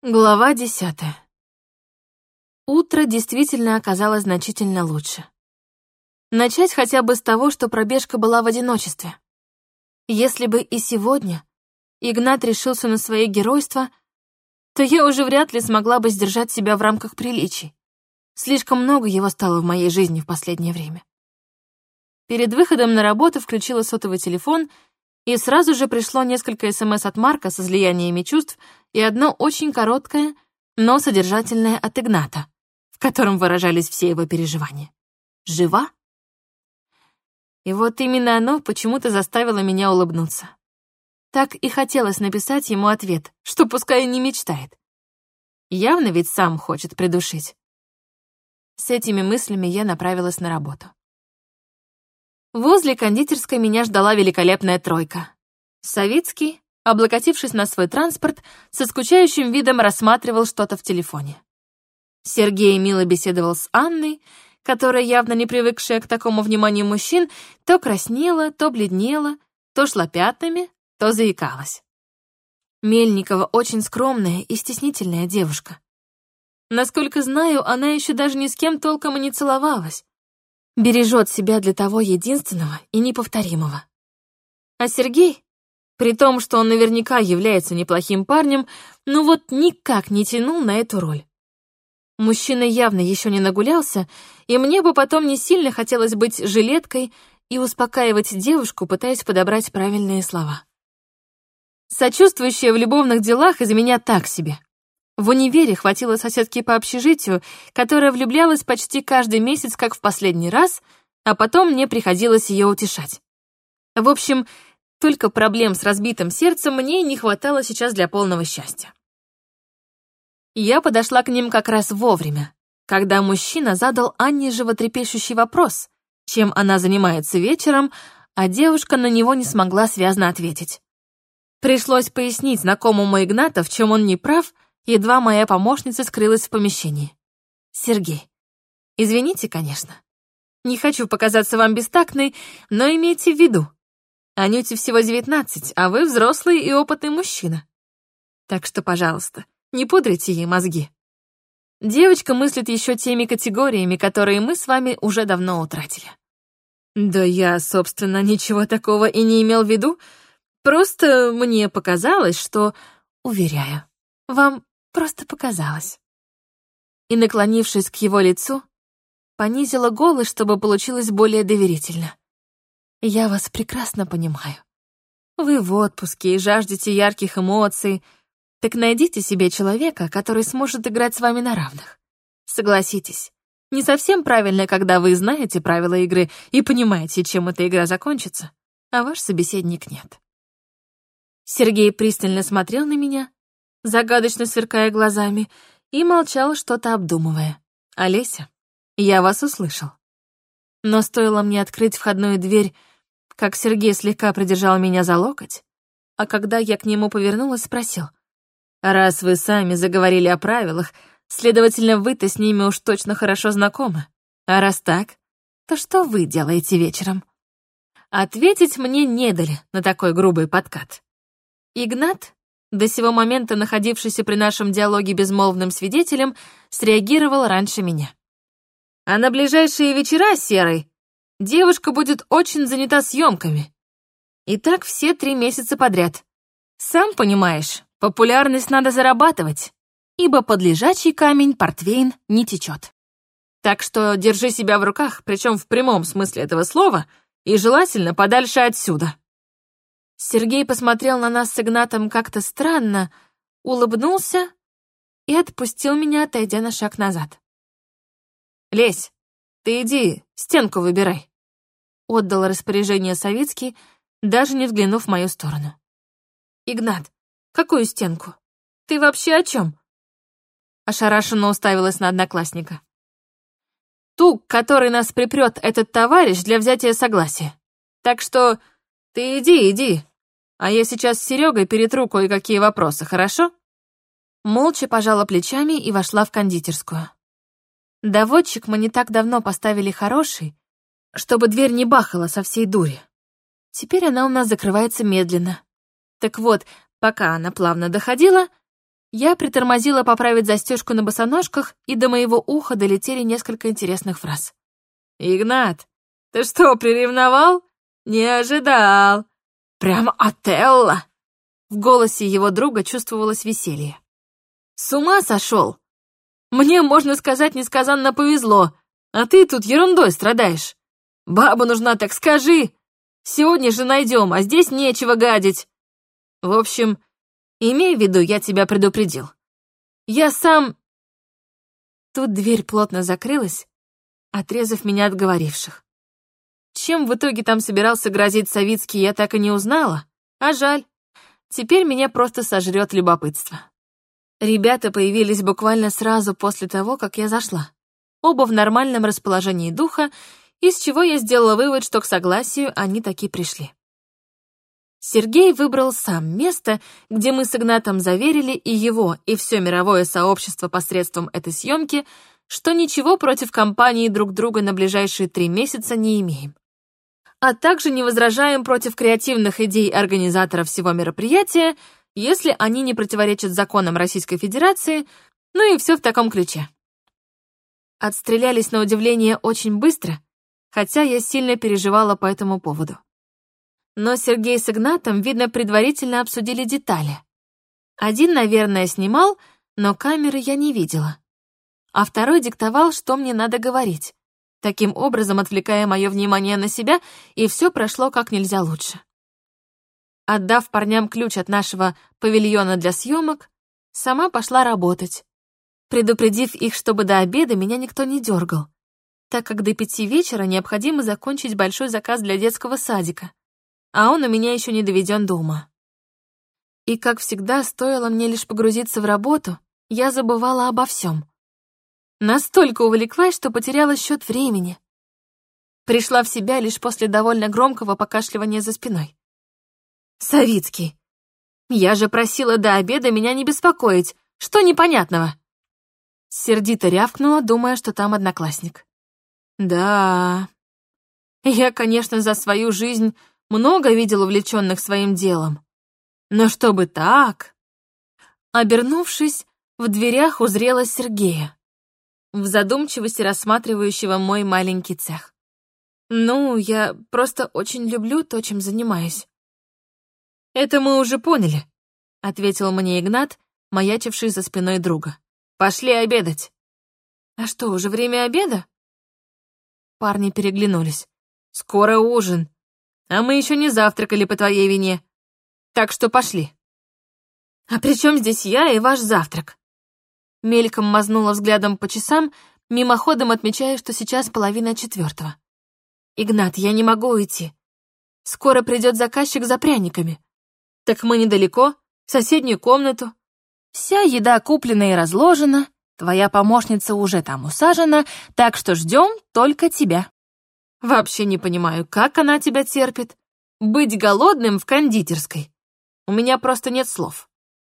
Глава десятая. Утро действительно оказалось значительно лучше. Начать хотя бы с того, что пробежка была в одиночестве. Если бы и сегодня Игнат решился на свои геройства, то я уже вряд ли смогла бы сдержать себя в рамках приличий. Слишком много его стало в моей жизни в последнее время. Перед выходом на работу включила сотовый телефон — и сразу же пришло несколько СМС от Марка с излияниями чувств и одно очень короткое, но содержательное от Игната, в котором выражались все его переживания. «Жива?» И вот именно оно почему-то заставило меня улыбнуться. Так и хотелось написать ему ответ, что пускай не мечтает. Явно ведь сам хочет придушить. С этими мыслями я направилась на работу. Возле кондитерской меня ждала великолепная тройка. Савицкий, облокотившись на свой транспорт, со скучающим видом рассматривал что-то в телефоне. Сергей мило беседовал с Анной, которая, явно не привыкшая к такому вниманию мужчин, то краснела, то бледнела, то шла пятнами, то заикалась. Мельникова очень скромная и стеснительная девушка. Насколько знаю, она еще даже ни с кем толком и не целовалась, бережет себя для того единственного и неповторимого. А Сергей, при том, что он наверняка является неплохим парнем, ну вот никак не тянул на эту роль. Мужчина явно еще не нагулялся, и мне бы потом не сильно хотелось быть жилеткой и успокаивать девушку, пытаясь подобрать правильные слова. Сочувствующая в любовных делах из меня так себе. В универе хватило соседки по общежитию, которая влюблялась почти каждый месяц, как в последний раз, а потом мне приходилось ее утешать. В общем, только проблем с разбитым сердцем мне не хватало сейчас для полного счастья. Я подошла к ним как раз вовремя, когда мужчина задал Анне животрепещущий вопрос, чем она занимается вечером, а девушка на него не смогла связно ответить. Пришлось пояснить знакомому Игната, в чем он не прав, едва моя помощница скрылась в помещении. «Сергей, извините, конечно. Не хочу показаться вам бестактной, но имейте в виду, Анюте всего девятнадцать, а вы взрослый и опытный мужчина. Так что, пожалуйста, не пудрите ей мозги. Девочка мыслит еще теми категориями, которые мы с вами уже давно утратили. Да я, собственно, ничего такого и не имел в виду. Просто мне показалось, что... Уверяю, вам Просто показалось. И, наклонившись к его лицу, понизила голос, чтобы получилось более доверительно. «Я вас прекрасно понимаю. Вы в отпуске и жаждете ярких эмоций, так найдите себе человека, который сможет играть с вами на равных. Согласитесь, не совсем правильно, когда вы знаете правила игры и понимаете, чем эта игра закончится, а ваш собеседник нет». Сергей пристально смотрел на меня, загадочно сверкая глазами, и молчал, что-то обдумывая. «Олеся, я вас услышал». Но стоило мне открыть входную дверь, как Сергей слегка придержал меня за локоть, а когда я к нему повернулась, спросил. «Раз вы сами заговорили о правилах, следовательно, вы-то с ними уж точно хорошо знакомы. А раз так, то что вы делаете вечером?» Ответить мне не дали на такой грубый подкат. Игнат, до сего момента находившийся при нашем диалоге безмолвным свидетелем, среагировал раньше меня. А на ближайшие вечера, Серый, девушка будет очень занята съемками. И так все три месяца подряд. Сам понимаешь, популярность надо зарабатывать, ибо под лежачий камень портвейн не течет. Так что держи себя в руках, причем в прямом смысле этого слова, и желательно подальше отсюда. Сергей посмотрел на нас с Игнатом как-то странно, улыбнулся и отпустил меня, отойдя на шаг назад. «Лезь, ты иди, стенку выбирай», — отдал распоряжение Савицкий, даже не взглянув в мою сторону. «Игнат, какую стенку? Ты вообще о чем?» Ошарашенно уставилась на одноклассника. «Ту, который нас припрет этот товарищ для взятия согласия. Так что ты иди, иди, а я сейчас с Серегой перетру кое-какие вопросы, хорошо?» Молча пожала плечами и вошла в кондитерскую. Доводчик мы не так давно поставили хороший, чтобы дверь не бахала со всей дури. Теперь она у нас закрывается медленно. Так вот, пока она плавно доходила, Я притормозила поправить застежку на босоножках, и до моего уха долетели несколько интересных фраз. «Игнат, ты что, приревновал? Не ожидал. Прямо Отелло!» В голосе его друга чувствовалось веселье. «С ума сошел? Мне, можно сказать, несказанно повезло, а ты тут ерундой страдаешь. Баба нужна, так скажи. Сегодня же найдем, а здесь нечего гадить. В общем, имей в виду, я тебя предупредил. Я сам...» Тут дверь плотно закрылась, отрезав меня от говоривших. Чем в итоге там собирался грозить Савицкий, я так и не узнала, а жаль. Теперь меня просто сожрет любопытство. Ребята появились буквально сразу после того, как я зашла. Оба в нормальном расположении духа, из чего я сделала вывод, что к согласию они таки пришли. Сергей выбрал сам место, где мы с Игнатом заверили и его, и все мировое сообщество посредством этой съемки, что ничего против компании друг друга на ближайшие три месяца не имеем. А также не возражаем против креативных идей организатора всего мероприятия, если они не противоречат законам Российской Федерации, ну и все в таком ключе. Отстрелялись на удивление очень быстро, хотя я сильно переживала по этому поводу. Но Сергей с Игнатом, видно, предварительно обсудили детали. Один, наверное, снимал, но камеры я не видела а второй диктовал, что мне надо говорить, таким образом отвлекая мое внимание на себя, и все прошло как нельзя лучше. Отдав парням ключ от нашего павильона для съемок, сама пошла работать, предупредив их, чтобы до обеда меня никто не дергал, так как до пяти вечера необходимо закончить большой заказ для детского садика, а он у меня еще не доведен до ума. И, как всегда, стоило мне лишь погрузиться в работу, я забывала обо всем. Настолько увлеклась, что потеряла счет времени. Пришла в себя лишь после довольно громкого покашливания за спиной. «Савицкий, я же просила до обеда меня не беспокоить. Что непонятного?» Сердито рявкнула, думая, что там одноклассник. «Да, я, конечно, за свою жизнь много видел увлеченных своим делом. Но чтобы так...» Обернувшись, в дверях узрела Сергея в задумчивости рассматривающего мой маленький цех. «Ну, я просто очень люблю то, чем занимаюсь». «Это мы уже поняли», — ответил мне Игнат, маячивший за спиной друга. «Пошли обедать». «А что, уже время обеда?» Парни переглянулись. «Скоро ужин, а мы еще не завтракали по твоей вине. Так что пошли». «А при чем здесь я и ваш завтрак?» Мельком мазнула взглядом по часам, мимоходом отмечая, что сейчас половина четвертого. «Игнат, я не могу уйти. Скоро придет заказчик за пряниками. Так мы недалеко, в соседнюю комнату. Вся еда куплена и разложена, твоя помощница уже там усажена, так что ждем только тебя. Вообще не понимаю, как она тебя терпит. Быть голодным в кондитерской. У меня просто нет слов.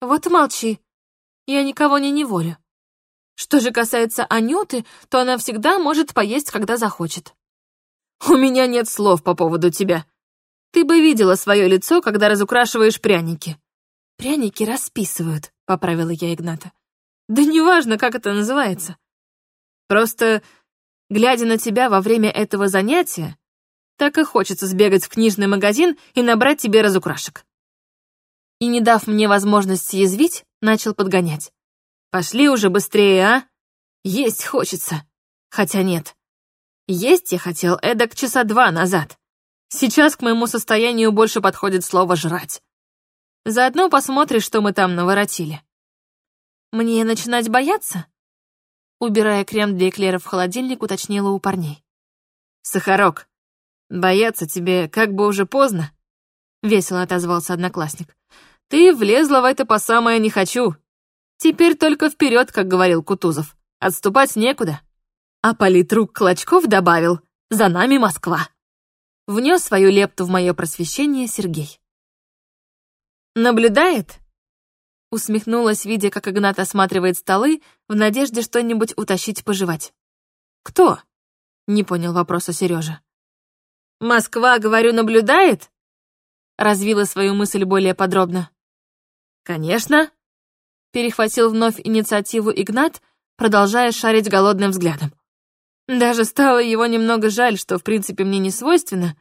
Вот молчи, я никого не неволю. Что же касается Анюты, то она всегда может поесть, когда захочет. У меня нет слов по поводу тебя. Ты бы видела свое лицо, когда разукрашиваешь пряники. Пряники расписывают, поправила я Игната. Да неважно, как это называется. Просто, глядя на тебя во время этого занятия, так и хочется сбегать в книжный магазин и набрать тебе разукрашек. И не дав мне возможность съязвить, начал подгонять. «Пошли уже быстрее, а? Есть хочется. Хотя нет. Есть я хотел эдак часа два назад. Сейчас к моему состоянию больше подходит слово «жрать». Заодно посмотришь, что мы там наворотили. Мне начинать бояться? Убирая крем для эклеров в холодильник, уточнила у парней. Сахарок, бояться тебе как бы уже поздно, весело отозвался одноклассник. Ты влезла в это по самое не хочу. Теперь только вперед, как говорил Кутузов. Отступать некуда. А политрук Клочков добавил «За нами Москва». Внес свою лепту в мое просвещение Сергей. «Наблюдает?» Усмехнулась, видя, как Игнат осматривает столы, в надежде что-нибудь утащить пожевать. «Кто?» — не понял вопроса Сережа. «Москва, говорю, наблюдает?» Развила свою мысль более подробно. «Конечно. перехватил вновь инициативу Игнат, продолжая шарить голодным взглядом. Даже стало его немного жаль, что в принципе мне не свойственно,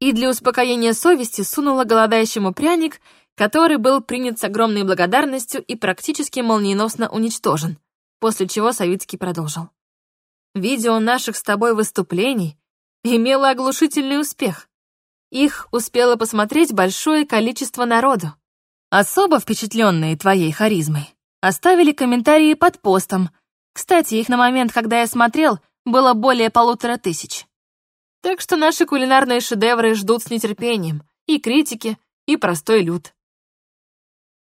и для успокоения совести сунула голодающему пряник, который был принят с огромной благодарностью и практически молниеносно уничтожен, после чего Савицкий продолжил. «Видео наших с тобой выступлений имело оглушительный успех. Их успело посмотреть большое количество народу. Особо впечатленные твоей харизмой оставили комментарии под постом. Кстати, их на момент, когда я смотрел, было более полутора тысяч. Так что наши кулинарные шедевры ждут с нетерпением и критики, и простой люд.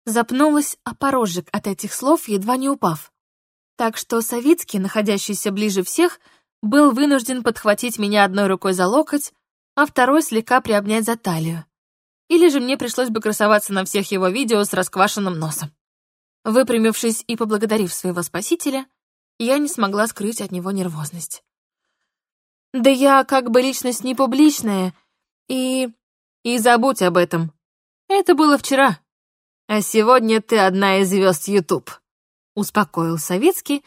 Запнулась о порожек от этих слов, едва не упав. Так что Савицкий, находящийся ближе всех, был вынужден подхватить меня одной рукой за локоть, а второй слегка приобнять за талию. Или же мне пришлось бы красоваться на всех его видео с расквашенным носом. Выпрямившись и поблагодарив своего спасителя, я не смогла скрыть от него нервозность. «Да я как бы личность не публичная, и... и забудь об этом. Это было вчера. А сегодня ты одна из звезд YouTube», — успокоил Советский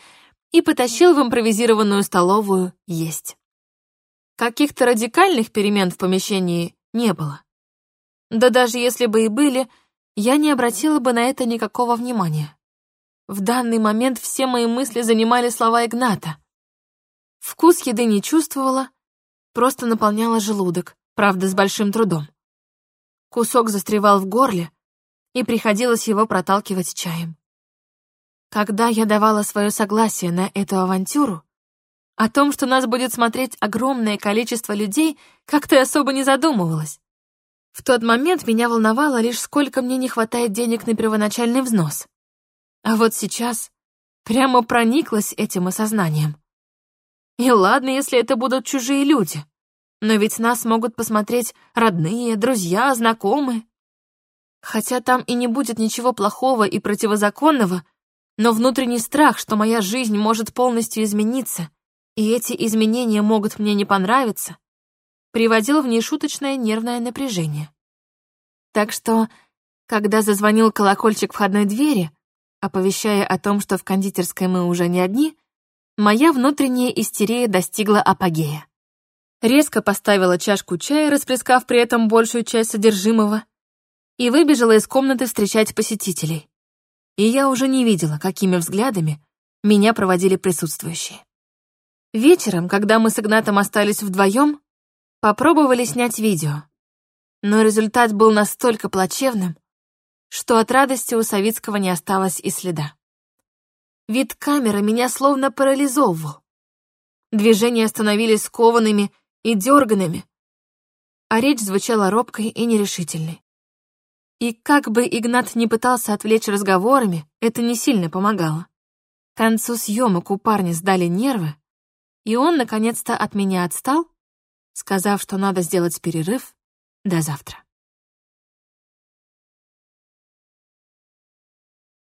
и потащил в импровизированную столовую есть. Каких-то радикальных перемен в помещении не было. Да даже если бы и были, я не обратила бы на это никакого внимания. В данный момент все мои мысли занимали слова Игната. Вкус еды не чувствовала, просто наполняла желудок, правда, с большим трудом. Кусок застревал в горле, и приходилось его проталкивать чаем. Когда я давала свое согласие на эту авантюру, о том, что нас будет смотреть огромное количество людей, как-то особо не задумывалась. В тот момент меня волновало лишь, сколько мне не хватает денег на первоначальный взнос. А вот сейчас прямо прониклась этим осознанием. И ладно, если это будут чужие люди, но ведь нас могут посмотреть родные, друзья, знакомые. Хотя там и не будет ничего плохого и противозаконного, но внутренний страх, что моя жизнь может полностью измениться, и эти изменения могут мне не понравиться, приводил в нешуточное нервное напряжение. Так что, когда зазвонил колокольчик входной двери, оповещая о том, что в кондитерской мы уже не одни, моя внутренняя истерия достигла апогея. Резко поставила чашку чая, расплескав при этом большую часть содержимого, и выбежала из комнаты встречать посетителей. И я уже не видела, какими взглядами меня проводили присутствующие. Вечером, когда мы с Игнатом остались вдвоем, попробовали снять видео. Но результат был настолько плачевным, что от радости у Савицкого не осталось и следа. Вид камеры меня словно парализовывал. Движения становились скованными и дерганными, а речь звучала робкой и нерешительной. И как бы Игнат не пытался отвлечь разговорами, это не сильно помогало. К концу съемок у парня сдали нервы, и он наконец-то от меня отстал, сказав, что надо сделать перерыв до завтра.